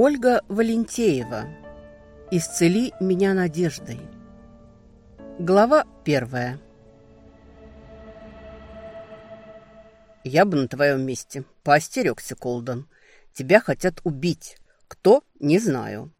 Ольга Валентеева. Исцели меня надеждой. Глава первая. Я бы на твоем месте поостерегся, Колдон. Тебя хотят убить. Кто? Не знаю.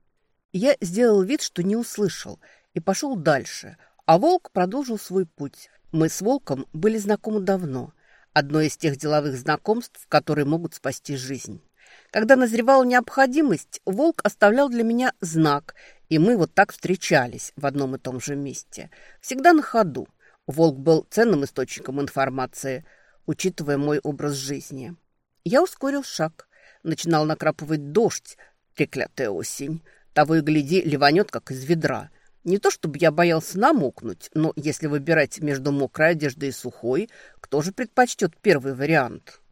Я сделал вид, что не услышал, и пошел дальше, а волк продолжил свой путь. Мы с волком были знакомы давно. Одно из тех деловых знакомств, которые могут спасти жизнь. Когда назревала необходимость, волк оставлял для меня знак, и мы вот так встречались в одном и том же месте. Всегда на ходу. Волк был ценным источником информации, учитывая мой образ жизни. Я ускорил шаг. Начинал накрапывать дождь, треклятая осень. Того и гляди, ливанет, как из ведра. Не то чтобы я боялся намокнуть, но если выбирать между мокрой одеждой и сухой, кто же предпочтет первый вариант?»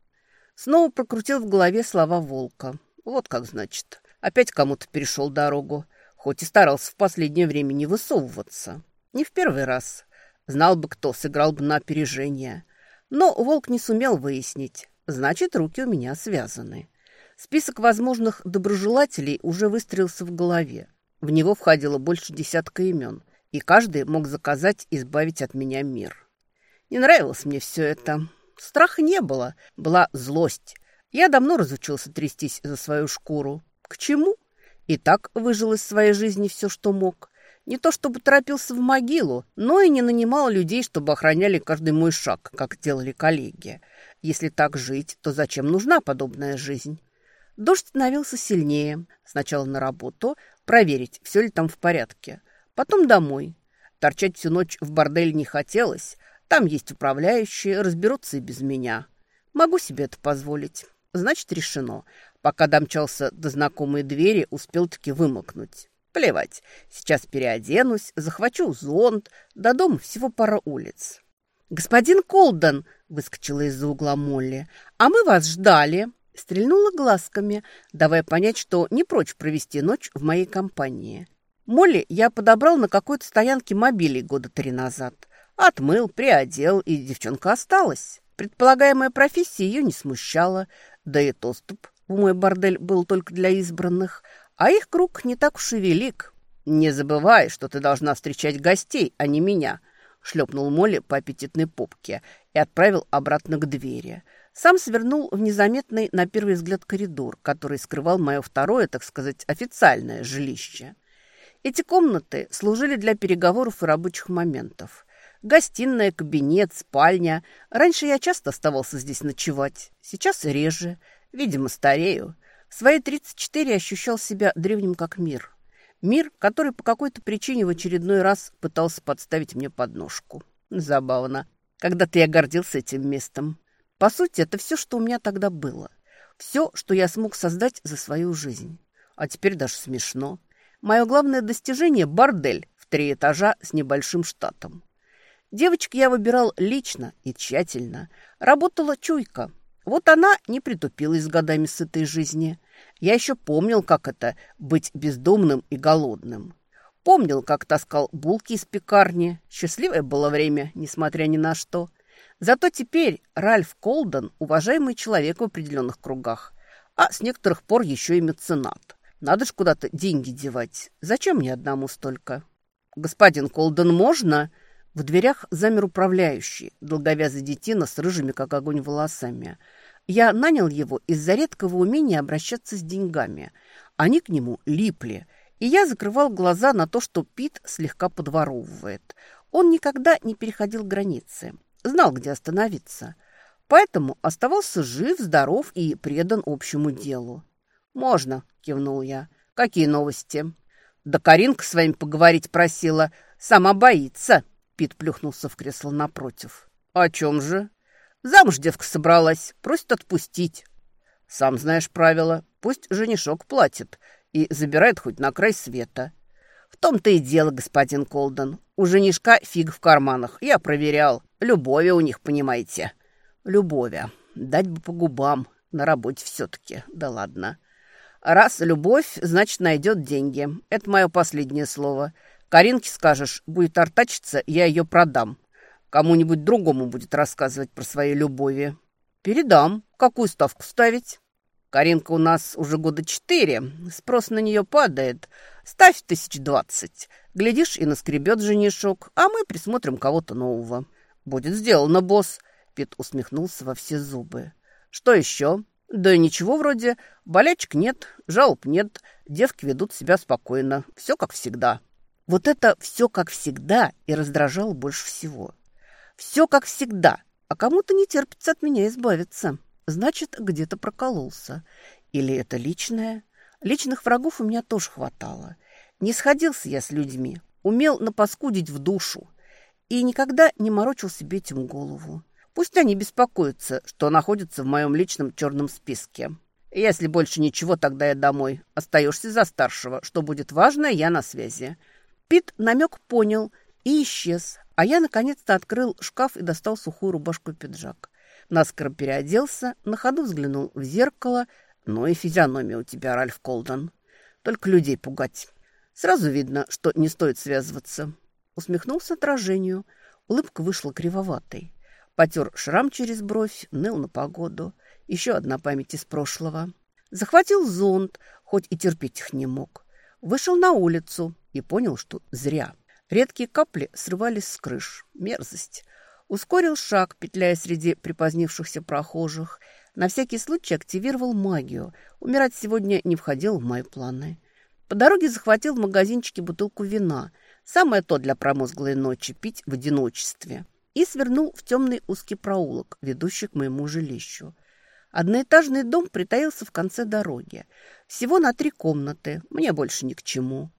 Снова прокрутил в голове слова волка. Вот как значит. Опять кому-то перешел дорогу, хоть и старался в последнее время не высовываться. Не в первый раз. Знал бы кто, сыграл бы на опережение. Но волк не сумел выяснить. Значит, руки у меня связаны. Список возможных доброжелателей уже выстроился в голове. В него входило больше десятка имен, и каждый мог заказать избавить от меня мир. Не нравилось мне все это. Страха не было, была злость. Я давно разучился трястись за свою шкуру. К чему? И так выжил из своей жизни все, что мог. Не то чтобы торопился в могилу, но и не нанимал людей, чтобы охраняли каждый мой шаг, как делали коллеги. Если так жить, то зачем нужна подобная жизнь? Дождь становился сильнее. Сначала на работу, проверить, все ли там в порядке. Потом домой. Торчать всю ночь в борделе не хотелось, там есть управляющие, разберутся и без меня. Могу себе это позволить. Значит, решено. Пока домчался до знакомой двери, успел-таки вымокнуть. Плевать. Сейчас переоденусь, захвачу зонт. До дома всего пара улиц. «Господин Колден!» — выскочила из-за угла Молли. «А мы вас ждали!» Стрельнула глазками, давая понять, что не прочь провести ночь в моей компании. Молли я подобрал на какой-то стоянке мобилей года три назад. Отмыл, приодел, и девчонка осталась. Предполагаемая профессия ее не смущала, да и доступ в мой бордель был только для избранных, а их круг не так уж и велик. «Не забывай, что ты должна встречать гостей, а не меня», шлепнул Молли по аппетитной попке и отправил обратно к двери. Сам свернул в незаметный, на первый взгляд, коридор, который скрывал мое второе, так сказать, официальное жилище. Эти комнаты служили для переговоров и рабочих моментов. Гостиная, кабинет, спальня. Раньше я часто оставался здесь ночевать. Сейчас реже. Видимо, старею. В свои 34 ощущал себя древним как мир. Мир, который по какой-то причине в очередной раз пытался подставить мне подножку. Забавно. Когда-то я гордился этим местом. По сути, это все, что у меня тогда было. Все, что я смог создать за свою жизнь. А теперь даже смешно. Мое главное достижение – бордель в три этажа с небольшим штатом. Девочек я выбирал лично и тщательно. Работала чуйка. Вот она не притупилась годами с этой жизни. Я еще помнил, как это – быть бездомным и голодным. Помнил, как таскал булки из пекарни. Счастливое было время, несмотря ни на что. Зато теперь Ральф Колден – уважаемый человек в определенных кругах. А с некоторых пор еще и меценат. Надо ж куда-то деньги девать. Зачем мне одному столько? «Господин Колден, можно?» В дверях замер управляющий, долговязый детина с рыжими, как огонь, волосами. Я нанял его из-за редкого умения обращаться с деньгами. Они к нему липли, и я закрывал глаза на то, что Пит слегка подворовывает. Он никогда не переходил границы, знал, где остановиться. Поэтому оставался жив, здоров и предан общему делу. «Можно», — кивнул я. «Какие новости?» «Да Каринка с вами поговорить просила. Сама боится», Пит плюхнулся в кресло напротив. «О чем же?» «Замуж девка собралась, просит отпустить». «Сам знаешь правила. Пусть женишок платит и забирает хоть на край света». «В том-то и дело, господин Колден. У женишка фиг в карманах. Я проверял. Любови у них, понимаете». «Любови. Дать бы по губам. На работе все-таки. Да ладно». «Раз любовь, значит, найдет деньги. Это мое последнее слово. Каринке скажешь, будет артачиться, я ее продам. Кому-нибудь другому будет рассказывать про свои любови. Передам. Какую ставку ставить? Каринка у нас уже года четыре. Спрос на нее падает. Ставь тысяч двадцать. Глядишь, и наскребет женишок, а мы присмотрим кого-то нового. Будет сделано, босс. Пит усмехнулся во все зубы. Что еще? Да ничего вроде. Болячек нет, жалоб нет. Девки ведут себя спокойно. Все как всегда. Вот это все как всегда и раздражало больше всего. Все как всегда, а кому-то не терпится от меня избавиться. Значит, где-то прокололся. Или это личное? Личных врагов у меня тоже хватало. Не сходился я с людьми, умел напаскудить в душу и никогда не морочил себе этим голову. Пусть они беспокоятся, что находятся в моем личном черном списке. Если больше ничего, тогда я домой. Остаешься за старшего. Что будет важно, я на связи. Пит намек понял и исчез, а я наконец-то открыл шкаф и достал сухую рубашку и пиджак. Наскоро переоделся, на ходу взглянул в зеркало. Ну и физиономия у тебя, Ральф Колден. Только людей пугать. Сразу видно, что не стоит связываться. Усмехнулся отражению. Улыбка вышла кривоватой. Потер шрам через бровь, ныл на погоду. Еще одна память из прошлого. Захватил зонт, хоть и терпеть их не мог. Вышел на улицу и понял, что зря. Редкие капли срывались с крыш. Мерзость. Ускорил шаг, петляя среди припозднившихся прохожих. На всякий случай активировал магию. Умирать сегодня не входил в мои планы. По дороге захватил в магазинчике бутылку вина. Самое то для промозглой ночи – пить в одиночестве. И свернул в темный узкий проулок, ведущий к моему жилищу. Одноэтажный дом притаился в конце дороги. Всего на три комнаты, мне больше ни к чему.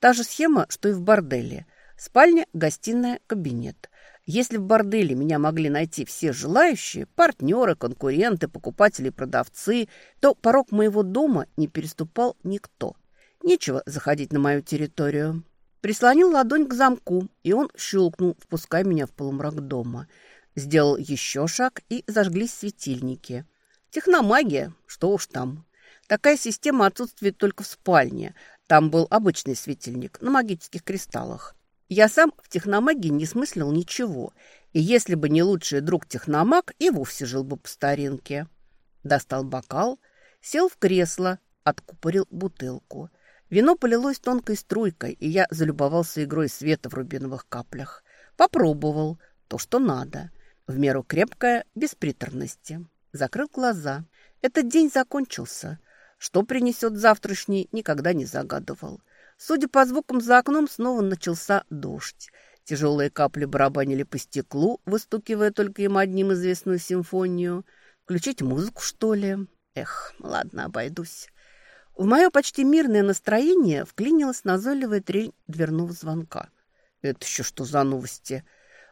Та же схема, что и в борделе. Спальня, гостиная, кабинет – если в борделе меня могли найти все желающие, партнеры, конкуренты, покупатели, продавцы, то порог моего дома не переступал никто. Нечего заходить на мою территорию. Прислонил ладонь к замку, и он щелкнул, впуская меня в полумрак дома. Сделал еще шаг, и зажглись светильники. Техномагия, что уж там. Такая система отсутствует только в спальне. Там был обычный светильник на магических кристаллах. Я сам в техномагии не смыслил ничего, и если бы не лучший друг техномаг, и вовсе жил бы по старинке. Достал бокал, сел в кресло, откупорил бутылку. Вино полилось тонкой струйкой, и я залюбовался игрой света в рубиновых каплях. Попробовал то, что надо. В меру крепкое, без приторности. Закрыл глаза. Этот день закончился. Что принесет завтрашний, никогда не загадывал. Судя по звукам за окном, снова начался дождь. Тяжелые капли барабанили по стеклу, выстукивая только им одним известную симфонию. Включить музыку, что ли? Эх, ладно, обойдусь. В мое почти мирное настроение вклинилась назойливая трель дверного звонка. Это еще что за новости?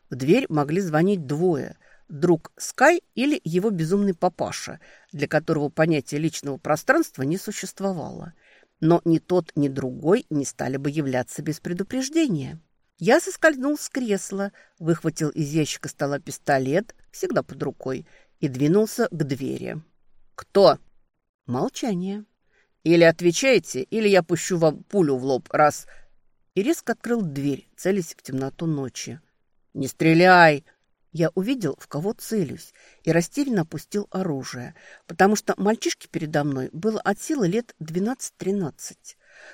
В дверь могли звонить двое. Друг Скай или его безумный папаша, для которого понятие личного пространства не существовало но ни тот, ни другой не стали бы являться без предупреждения. Я соскользнул с кресла, выхватил из ящика стола пистолет, всегда под рукой, и двинулся к двери. «Кто?» Молчание. «Или отвечаете, или я пущу вам пулю в лоб, раз...» И резко открыл дверь, целясь в темноту ночи. «Не стреляй!» Я увидел, в кого целюсь, и растерянно опустил оружие, потому что мальчишке передо мной было от силы лет 12-13.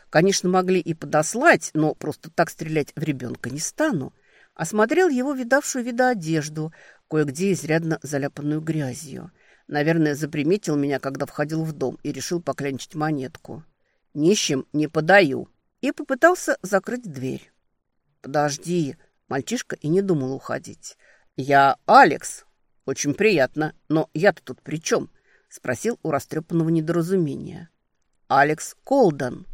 Конечно, могли и подослать, но просто так стрелять в ребенка не стану. Осмотрел его видавшую вида одежду, кое-где изрядно заляпанную грязью. Наверное, заприметил меня, когда входил в дом, и решил поклянчить монетку. «Нищим не подаю!» И попытался закрыть дверь. «Подожди!» Мальчишка и не думал уходить. «Я Алекс. Очень приятно. Но я-то тут при чем?» — спросил у растрепанного недоразумения. «Алекс Колден.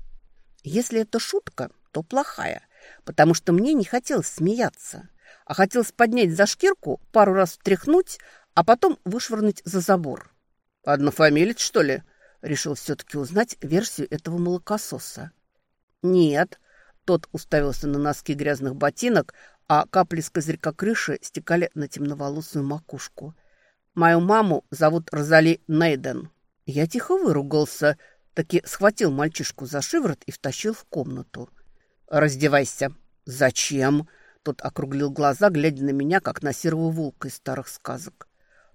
Если это шутка, то плохая, потому что мне не хотелось смеяться, а хотелось поднять за шкирку, пару раз встряхнуть, а потом вышвырнуть за забор. «Однофамилец, что ли?» — решил все-таки узнать версию этого молокососа. «Нет». Тот уставился на носки грязных ботинок, а капли с козырька крыши стекали на темноволосую макушку. «Мою маму зовут Розали Нейден». Я тихо выругался, таки схватил мальчишку за шиворот и втащил в комнату. «Раздевайся». «Зачем?» Тот округлил глаза, глядя на меня, как на серого волка из старых сказок.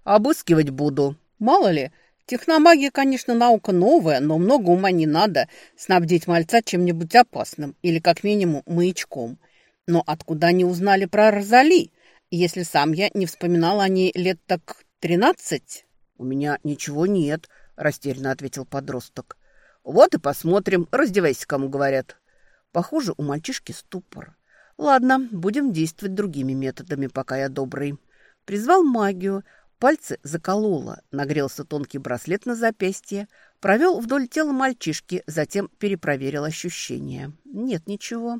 «Обыскивать буду. Мало ли, Техномагия, конечно, наука новая, но много ума не надо снабдить мальца чем-нибудь опасным или, как минимум, маячком. Но откуда они узнали про Розали, если сам я не вспоминал о ней лет так тринадцать? «У меня ничего нет», — растерянно ответил подросток. «Вот и посмотрим. Раздевайся, кому говорят». Похоже, у мальчишки ступор. Ладно, будем действовать другими методами, пока я добрый. Призвал магию, Пальцы закололо, нагрелся тонкий браслет на запястье, провел вдоль тела мальчишки, затем перепроверил ощущения. Нет ничего,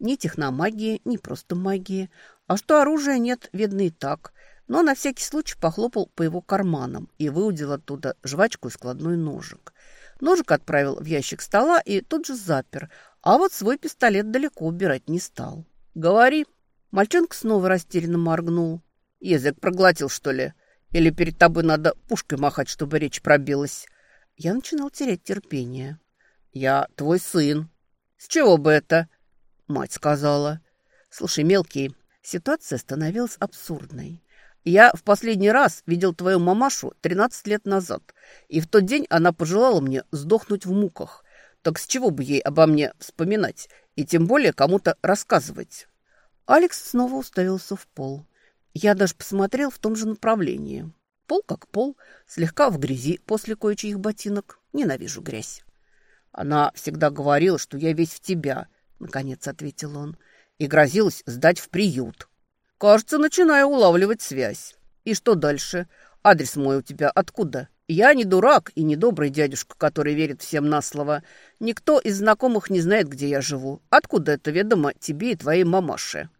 ни техномагии, ни просто магии. А что оружия нет, видно и так. Но на всякий случай похлопал по его карманам и выудил оттуда жвачку и складной ножик. Ножик отправил в ящик стола и тут же запер, а вот свой пистолет далеко убирать не стал. «Говори». Мальчонка снова растерянно моргнул. «Язык проглотил, что ли?» Или перед тобой надо пушкой махать, чтобы речь пробилась?» Я начинал терять терпение. «Я твой сын». «С чего бы это?» Мать сказала. «Слушай, мелкий, ситуация становилась абсурдной. Я в последний раз видел твою мамашу 13 лет назад, и в тот день она пожелала мне сдохнуть в муках. Так с чего бы ей обо мне вспоминать, и тем более кому-то рассказывать?» Алекс снова уставился в пол. Я даже посмотрел в том же направлении. Пол как пол, слегка в грязи после кое-чьих ботинок. Ненавижу грязь. Она всегда говорила, что я весь в тебя, наконец ответил он, и грозилась сдать в приют. Кажется, начинаю улавливать связь. И что дальше? Адрес мой у тебя откуда? Я не дурак и не добрый дядюшка, который верит всем на слово. Никто из знакомых не знает, где я живу. Откуда это ведомо тебе и твоей мамаше?»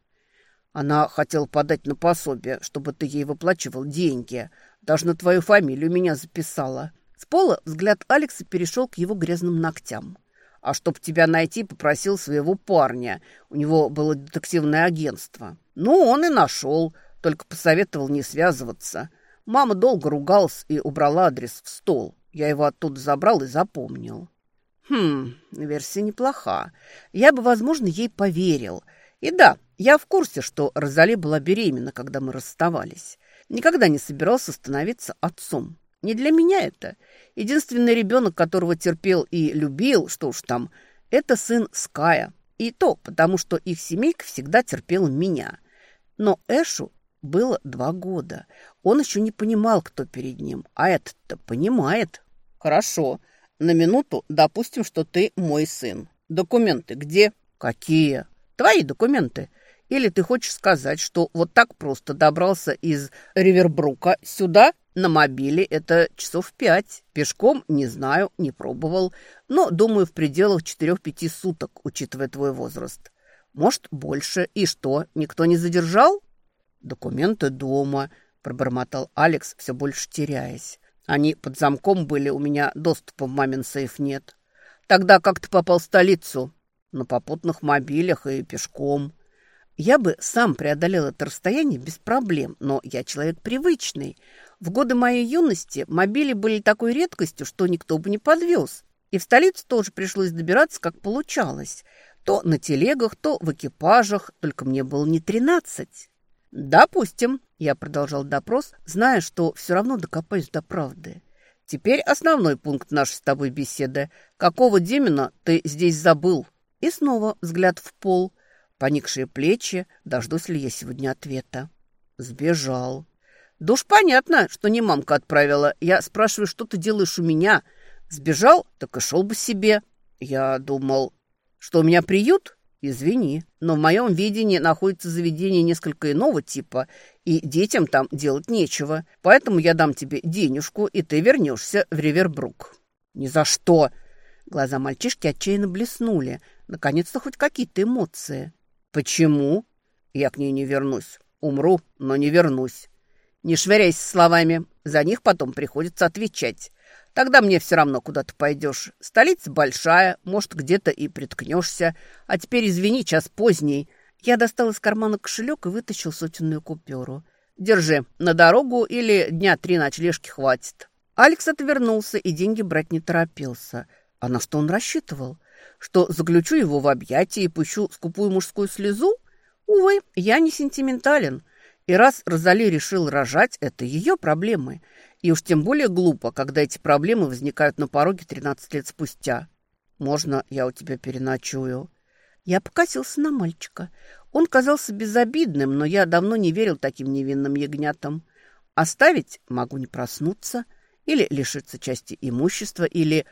Она хотела подать на пособие, чтобы ты ей выплачивал деньги. Даже на твою фамилию меня записала. С пола взгляд Алекса перешел к его грязным ногтям. А чтоб тебя найти, попросил своего парня. У него было детективное агентство. Ну, он и нашел, только посоветовал не связываться. Мама долго ругалась и убрала адрес в стол. Я его оттуда забрал и запомнил. Хм, версия неплоха. Я бы, возможно, ей поверил. И да, я в курсе, что Розали была беременна, когда мы расставались. Никогда не собирался становиться отцом. Не для меня это. Единственный ребенок, которого терпел и любил, что уж там, это сын Ская. И то, потому что их семейка всегда терпела меня. Но Эшу было два года. Он еще не понимал, кто перед ним. А этот-то понимает. Хорошо. На минуту допустим, что ты мой сын. Документы где? Какие? Твои документы. Или ты хочешь сказать, что вот так просто добрался из Ривербрука сюда на мобиле? Это часов пять. Пешком не знаю, не пробовал. Но, думаю, в пределах четырех-пяти суток, учитывая твой возраст. Может, больше. И что, никто не задержал? Документы дома, пробормотал Алекс, все больше теряясь. Они под замком были, у меня доступа в мамин сейф нет. Тогда как ты попал в столицу? На попутных мобилях и пешком. Я бы сам преодолел это расстояние без проблем, но я человек привычный. В годы моей юности мобили были такой редкостью, что никто бы не подвез. И в столицу тоже пришлось добираться, как получалось. То на телегах, то в экипажах, только мне было не тринадцать. «Допустим», — я продолжал допрос, зная, что все равно докопаюсь до правды. «Теперь основной пункт нашей с тобой беседы. Какого Демина ты здесь забыл?» И снова взгляд в пол — Поникшие плечи, дождусь ли я сегодня ответа. Сбежал. Да уж понятно, что не мамка отправила. Я спрашиваю, что ты делаешь у меня? Сбежал, так и шел бы себе. Я думал, что у меня приют? Извини, но в моем видении находится заведение несколько иного типа, и детям там делать нечего. Поэтому я дам тебе денежку, и ты вернешься в Ривербрук. Ни за что. Глаза мальчишки отчаянно блеснули. Наконец-то хоть какие-то эмоции. «Почему?» «Я к ней не вернусь. Умру, но не вернусь. Не швыряйся словами. За них потом приходится отвечать. Тогда мне все равно, куда ты пойдешь. Столица большая, может, где-то и приткнешься. А теперь, извини, час поздний». Я достал из кармана кошелек и вытащил сотенную купюру. «Держи, на дорогу или дня три ночлежки хватит». Алекс отвернулся и деньги брать не торопился. А на что он рассчитывал? Что заключу его в объятия и пущу скупую мужскую слезу? Увы, я не сентиментален. И раз Розали решил рожать, это ее проблемы. И уж тем более глупо, когда эти проблемы возникают на пороге 13 лет спустя. Можно я у тебя переночую?» Я покосился на мальчика. Он казался безобидным, но я давно не верил таким невинным ягнятам. Оставить могу не проснуться, или лишиться части имущества, или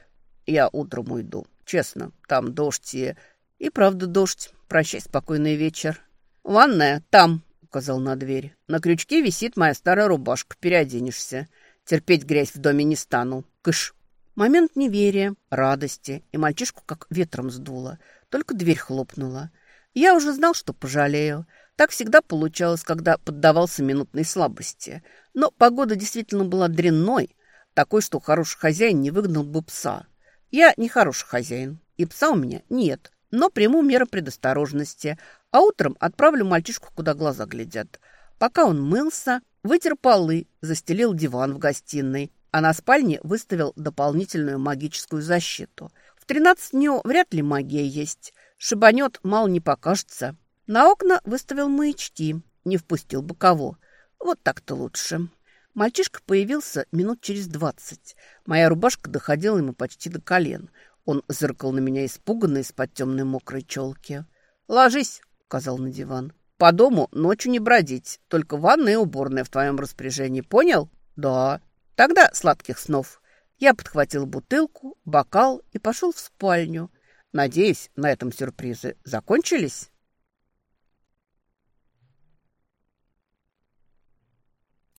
я утром уйду. Честно, там дождь и... И правда дождь. Прощай, спокойный вечер. «Ванная там», — указал на дверь. «На крючке висит моя старая рубашка. Переоденешься. Терпеть грязь в доме не стану. Кыш». Момент неверия, радости, и мальчишку как ветром сдуло. Только дверь хлопнула. Я уже знал, что пожалею. Так всегда получалось, когда поддавался минутной слабости. Но погода действительно была дрянной, такой, что хороший хозяин не выгнал бы пса. Я не хороший хозяин, и пса у меня нет, но приму меры предосторожности, а утром отправлю мальчишку, куда глаза глядят. Пока он мылся, вытер полы, застелил диван в гостиной, а на спальне выставил дополнительную магическую защиту. В 13 дней вряд ли магия есть. Шибанет, мало не покажется. На окна выставил маячки, не впустил бы кого. Вот так-то лучше. Мальчишка появился минут через двадцать. Моя рубашка доходила ему почти до колен. Он зыркал на меня испуганно из-под темной мокрой челки. «Ложись», — указал на диван. «По дому ночью не бродить, только ванная и уборная в твоем распоряжении, понял?» «Да». «Тогда сладких снов». Я подхватил бутылку, бокал и пошел в спальню. Надеюсь, на этом сюрпризы закончились.